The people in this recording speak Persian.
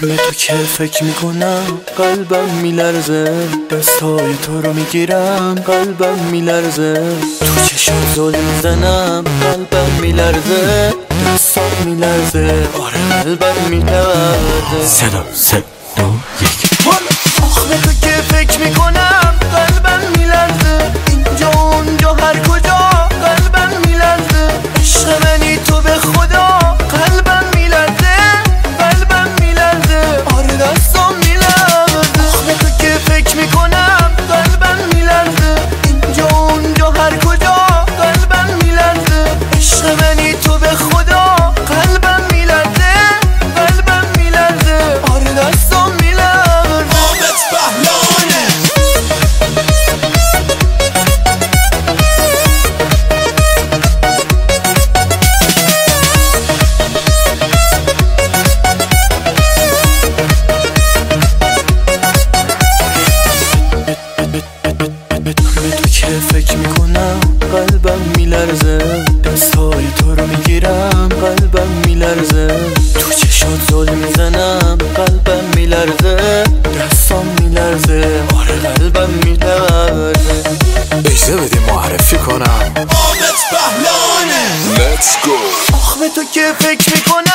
به تو که فکر می‌کنم قلبم میلرزه. دستای تو رو می‌گیرم قلبم میلرزه. تو چشم زل می‌زنم قلبم میلرزه. دستام میلرزه. آره قلبم میلرزه. صدا سه دو یک. قلبم میلرزه اجازه بدیم معرفی کنم. آمد بهلانه. آخ به تو که فکر می‌کنم